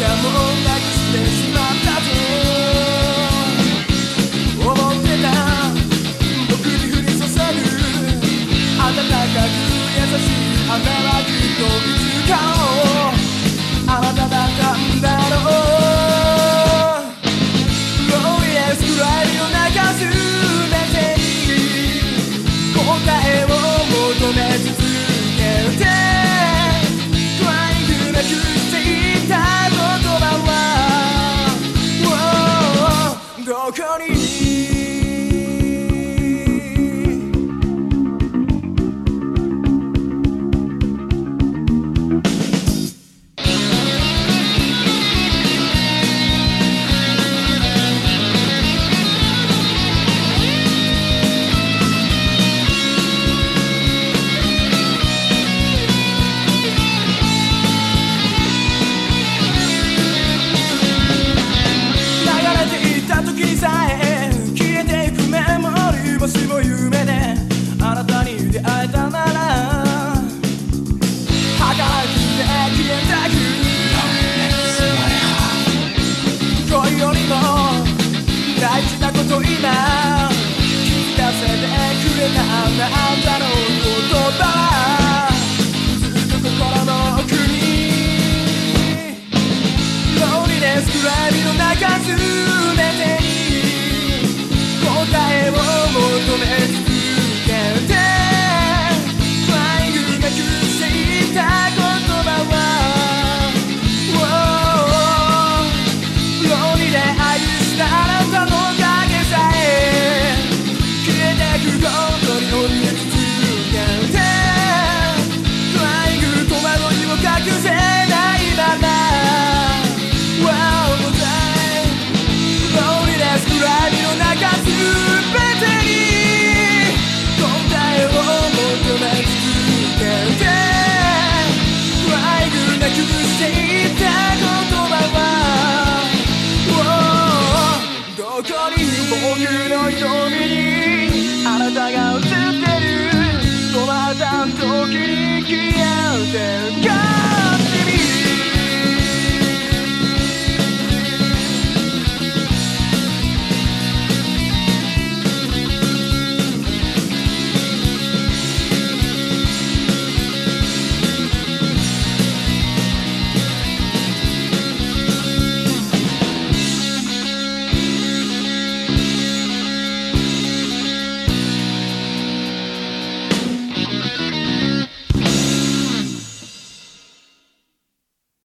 かもしてしまった。と思ってた。僕に降り注ぐかく優しい花はきっといつかあなた。だけくらみの中すべてに答えを求めてき消えて